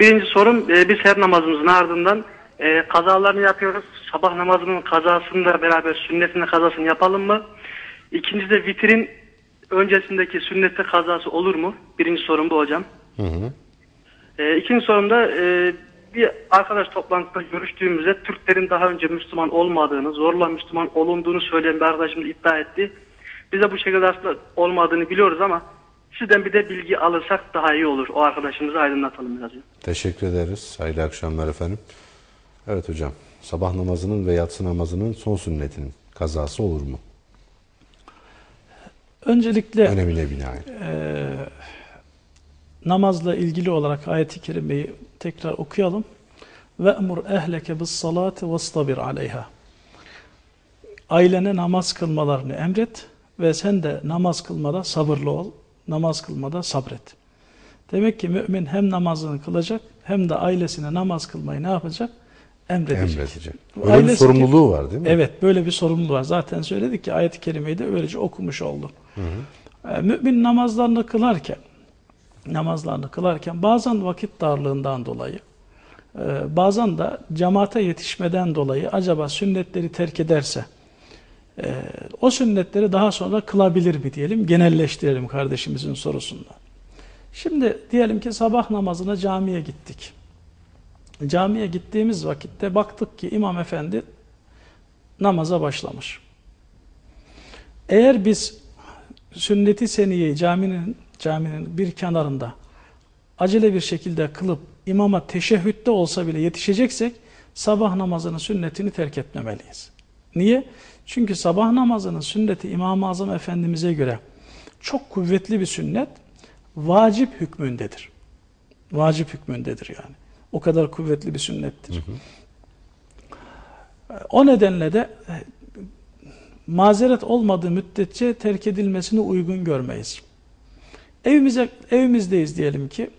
Birinci sorum e, biz her namazımızın ardından e, kazalarını yapıyoruz. Sabah namazının kazasını da beraber sünnetini kazasını yapalım mı? İkincisi de vitrin öncesindeki sünnette kazası olur mu? Birinci sorum bu hocam. E, ikinci sorum da e, bir arkadaş toplantıda görüştüğümüzde Türklerin daha önce Müslüman olmadığını, zorla Müslüman olunduğunu söyleyen bir arkadaşımız iddia etti. Bize bu şekilde aslında olmadığını biliyoruz ama sizden bir de bilgi alırsak daha iyi olur. O arkadaşımızı aydınlatalım biraz. Teşekkür ederiz. Hayırlı akşamlar efendim. Evet hocam. Sabah namazının ve yatsı namazının son sünnetinin kazası olur mu? Öncelikle Önemine binaen. e, namazla ilgili olarak ayeti kerimeyi tekrar okuyalım. Ve emur ehleke bis salati vestabir aleyha. Ailene namaz kılmalarını emret ve sen de namaz kılmada sabırlı ol, namaz kılmada sabret. Demek ki mümin hem namazını kılacak hem de ailesine namaz kılmayı ne yapacak? Emredecek. Emredecek. Bu Öyle bir ailesi- sorumluluğu var değil mi? Evet böyle bir sorumluluğu var. Zaten söyledik ki ayet-i kerimeyi de öylece okumuş oldu. Ee, Mümin namazlarını kılarken namazlarını kılarken bazen vakit darlığından dolayı e, bazen de cemaate yetişmeden dolayı acaba sünnetleri terk ederse e, o sünnetleri daha sonra kılabilir mi diyelim genelleştirelim kardeşimizin sorusunda. Şimdi diyelim ki sabah namazına camiye gittik. Camiye gittiğimiz vakitte baktık ki imam efendi namaza başlamış. Eğer biz sünneti seniyeyi caminin caminin bir kenarında acele bir şekilde kılıp imama teşehhütte olsa bile yetişeceksek sabah namazının sünnetini terk etmemeliyiz. Niye? Çünkü sabah namazının sünneti İmam-ı Azam Efendimiz'e göre çok kuvvetli bir sünnet vacip hükmündedir. Vacip hükmündedir yani. O kadar kuvvetli bir sünnettir. O nedenle de e, mazeret olmadığı müddetçe terk edilmesini uygun görmeyiz. Evimize evimizdeyiz diyelim ki.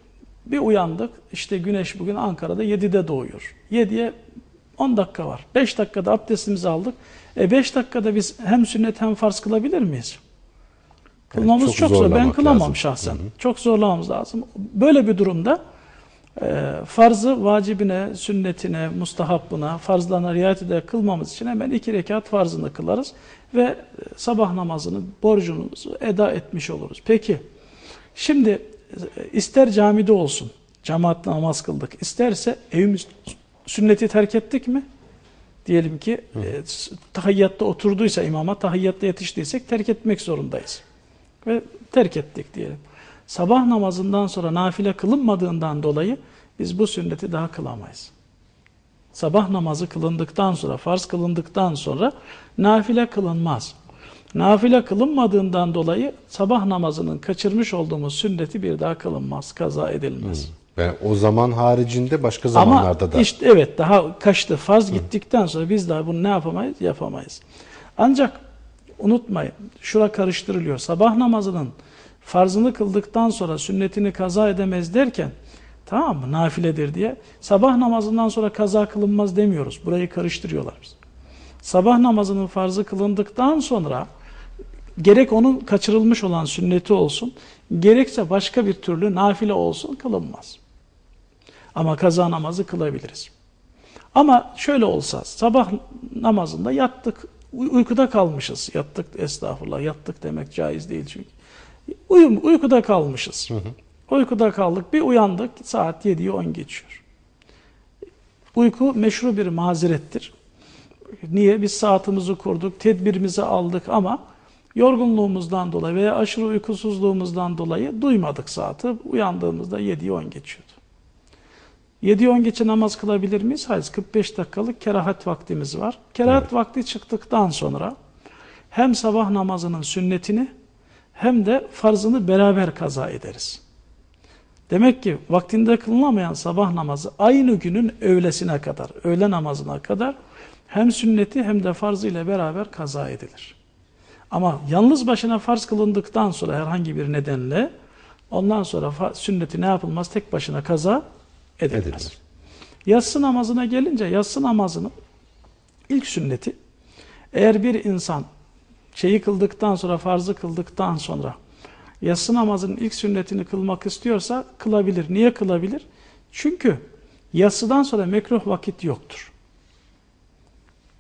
Bir uyandık. işte güneş bugün Ankara'da 7'de doğuyor. 7'ye 10 dakika var. 5 dakikada abdestimizi aldık. E 5 dakikada biz hem sünnet hem farz kılabilir miyiz? Kılmamız çok çok, zor. Ben kılamam lazım. şahsen. Çok zorlamamız lazım. Böyle bir durumda e, farzı vacibine, sünnetine, mustahabbına, farzlarına riayet ederek kılmamız için hemen iki rekat farzını kılarız ve e, sabah namazını, borcumuzu eda etmiş oluruz. Peki, şimdi e, ister camide olsun, cemaatle namaz kıldık, isterse evimiz sünneti terk ettik mi? Diyelim ki e, tahiyyatta oturduysa imama, tahiyyatta yetiştiysek terk etmek zorundayız. Ve terk ettik diyelim. Sabah namazından sonra nafile kılınmadığından dolayı biz bu sünneti daha kılamayız. Sabah namazı kılındıktan sonra, farz kılındıktan sonra nafile kılınmaz. Nafile kılınmadığından dolayı sabah namazının kaçırmış olduğumuz sünneti bir daha kılınmaz, kaza edilmez. Yani o zaman haricinde başka Ama zamanlarda da. işte evet daha kaçtı farz gittikten sonra biz daha bunu ne yapamayız? Yapamayız. Ancak unutmayın şura karıştırılıyor. Sabah namazının farzını kıldıktan sonra sünnetini kaza edemez derken tamam mı nafiledir diye sabah namazından sonra kaza kılınmaz demiyoruz. Burayı karıştırıyorlar biz. Sabah namazının farzı kılındıktan sonra gerek onun kaçırılmış olan sünneti olsun gerekse başka bir türlü nafile olsun kılınmaz. Ama kaza namazı kılabiliriz. Ama şöyle olsa sabah namazında yattık uy- uykuda kalmışız. Yattık estağfurullah yattık demek caiz değil çünkü. Uyum, uykuda kalmışız. Uykuda kaldık bir uyandık saat 7'yi 10 geçiyor. Uyku meşru bir mazerettir. Niye? Biz saatimizi kurduk, tedbirimizi aldık ama yorgunluğumuzdan dolayı veya aşırı uykusuzluğumuzdan dolayı duymadık saati. Uyandığımızda 7'yi 10 geçiyordu. 7'yi 10 geçe namaz kılabilir miyiz? Hayır. 45 dakikalık kerahat vaktimiz var. Kerahat vakti çıktıktan sonra hem sabah namazının sünnetini hem de farzını beraber kaza ederiz. Demek ki vaktinde kılınamayan sabah namazı aynı günün öğlesine kadar, öğle namazına kadar hem sünneti hem de farzı ile beraber kaza edilir. Ama yalnız başına farz kılındıktan sonra herhangi bir nedenle ondan sonra sünneti ne yapılmaz? Tek başına kaza edilmez. Edilir. Yatsı namazına gelince yatsı namazının ilk sünneti eğer bir insan şeyi kıldıktan sonra farzı kıldıktan sonra yatsı namazının ilk sünnetini kılmak istiyorsa kılabilir. Niye kılabilir? Çünkü yatsıdan sonra mekruh vakit yoktur.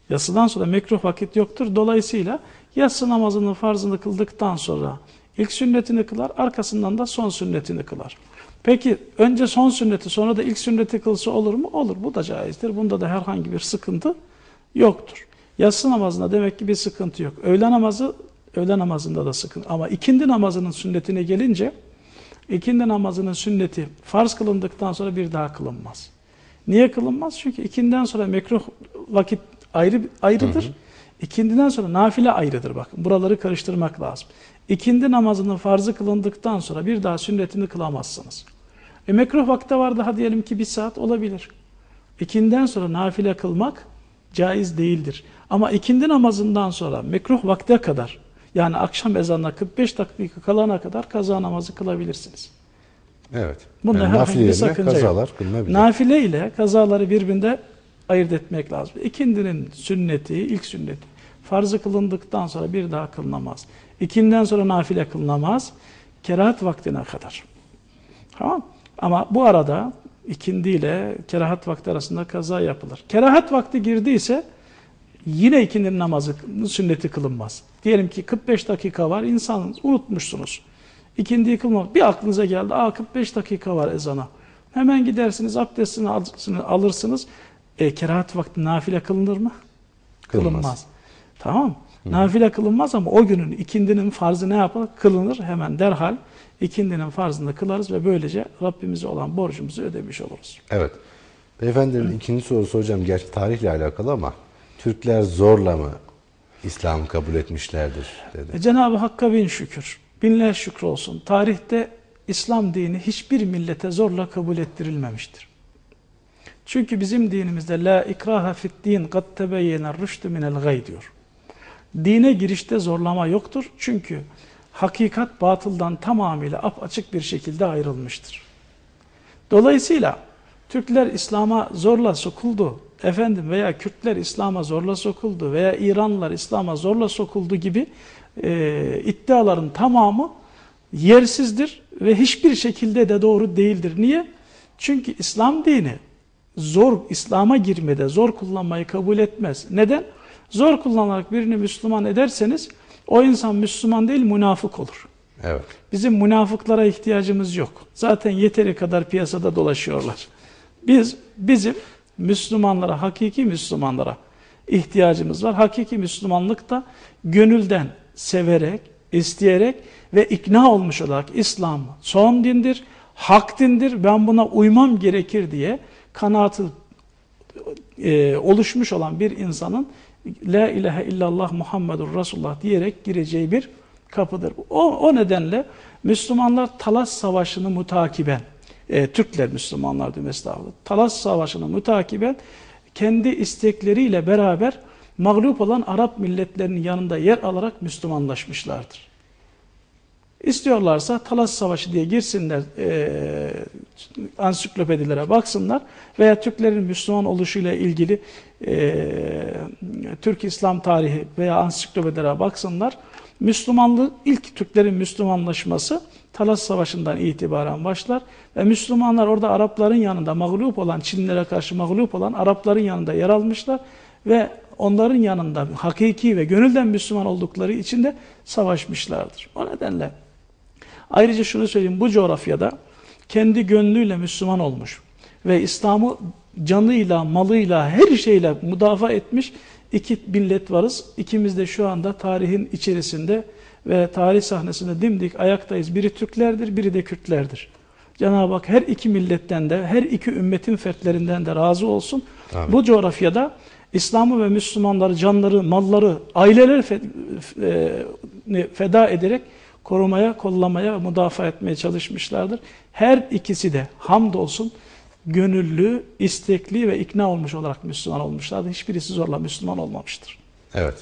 Yatsıdan sonra mekruh vakit yoktur. Dolayısıyla yatsı namazının farzını kıldıktan sonra ilk sünnetini kılar, arkasından da son sünnetini kılar. Peki önce son sünneti sonra da ilk sünneti kılsa olur mu? Olur. Bu da caizdir. Bunda da herhangi bir sıkıntı yoktur. Yatsı namazında demek ki bir sıkıntı yok. Öğle namazı, öğle namazında da sıkıntı. Ama ikindi namazının sünnetine gelince, ikindi namazının sünneti farz kılındıktan sonra bir daha kılınmaz. Niye kılınmaz? Çünkü ikinden sonra mekruh vakit ayrı ayrıdır. Hı hı. İkindiden sonra nafile ayrıdır. Bakın buraları karıştırmak lazım. İkindi namazının farzı kılındıktan sonra bir daha sünnetini kılamazsınız. E mekruh vakti var daha diyelim ki bir saat olabilir. İkinden sonra nafile kılmak caiz değildir. Ama ikindi namazından sonra mekruh vakte kadar yani akşam ezanına 45 dakika kalana kadar kaza namazı kılabilirsiniz. Evet. Bunda yani herhangi bir sakınca kazalar yok. kılınabilir. Nafile ile kazaları birbirinde ayırt etmek lazım. İkindinin sünneti, ilk sünneti farzı kılındıktan sonra bir daha kılınamaz. İkinden sonra nafile kılınamaz. Kerahat vaktine kadar. Tamam Ama bu arada ikindi ile kerahat vakti arasında kaza yapılır. Kerahat vakti girdiyse yine ikindinin namazı sünneti kılınmaz. Diyelim ki 45 dakika var, insan unutmuşsunuz. İkindiyi kılmak. Bir aklınıza geldi, aa 45 dakika var ezana. Hemen gidersiniz, abdestini alırsınız. E, kerahat vakti nafile kılınır mı? Kılınmaz. Kılınmaz. Tamam Hı. Nafile kılınmaz ama o günün ikindinin farzı ne yapılır? Kılınır hemen derhal ikindinin farzını kılarız ve böylece Rabbimize olan borcumuzu ödemiş oluruz. Evet. Beyefendinin Hı. ikinci sorusu hocam gerçi tarihle alakalı ama Türkler zorla mı İslam'ı kabul etmişlerdir dedi. E, Cenab-ı Hakk'a bin şükür. Binler şükür olsun. Tarihte İslam dini hiçbir millete zorla kabul ettirilmemiştir. Çünkü bizim dinimizde la ikraha fit din kad tebeyyene rüştü minel gay diyor. Dine girişte zorlama yoktur. Çünkü hakikat batıldan tamamıyla apaçık bir şekilde ayrılmıştır. Dolayısıyla Türkler İslam'a zorla sokuldu, efendim veya Kürtler İslam'a zorla sokuldu veya İranlılar İslam'a zorla sokuldu gibi e, iddiaların tamamı yersizdir ve hiçbir şekilde de doğru değildir. Niye? Çünkü İslam dini zor İslam'a girmede zor kullanmayı kabul etmez. Neden? Zor kullanarak birini Müslüman ederseniz o insan Müslüman değil münafık olur. Evet. Bizim münafıklara ihtiyacımız yok. Zaten yeteri kadar piyasada dolaşıyorlar. Biz bizim Müslümanlara, hakiki Müslümanlara ihtiyacımız var. Hakiki Müslümanlık da gönülden severek, isteyerek ve ikna olmuş olarak İslam son dindir, hak dindir, ben buna uymam gerekir diye kanaatı e, oluşmuş olan bir insanın La ilahe illallah Muhammedur Resulullah diyerek gireceği bir kapıdır. O, o nedenle Müslümanlar Talas Savaşı'nı mutakiben, e, Türkler Müslümanlar diyor estağfurullah, Talas Savaşı'nı mutakiben kendi istekleriyle beraber mağlup olan Arap milletlerinin yanında yer alarak Müslümanlaşmışlardır. İstiyorlarsa Talas Savaşı diye girsinler e, ansiklopedilere baksınlar veya Türklerin Müslüman oluşuyla ilgili e, Türk İslam tarihi veya ansiklopedilere baksınlar. Müslümanlık ilk Türklerin Müslümanlaşması Talas Savaşı'ndan itibaren başlar ve Müslümanlar orada Arapların yanında mağlup olan Çinlilere karşı mağlup olan Arapların yanında yer almışlar ve onların yanında hakiki ve gönülden Müslüman oldukları için de savaşmışlardır. O nedenle Ayrıca şunu söyleyeyim bu coğrafyada kendi gönlüyle Müslüman olmuş ve İslam'ı canıyla, malıyla, her şeyle müdafaa etmiş iki millet varız. İkimiz de şu anda tarihin içerisinde ve tarih sahnesinde dimdik ayaktayız. Biri Türklerdir, biri de Kürtlerdir. Cenab-ı Hak her iki milletten de, her iki ümmetin fertlerinden de razı olsun. Amin. Bu coğrafyada İslam'ı ve Müslümanları, canları, malları, aileleri e, feda ederek korumaya, kollamaya müdafaa etmeye çalışmışlardır. Her ikisi de hamdolsun gönüllü, istekli ve ikna olmuş olarak Müslüman olmuşlardır. Hiçbirisi zorla Müslüman olmamıştır. Evet.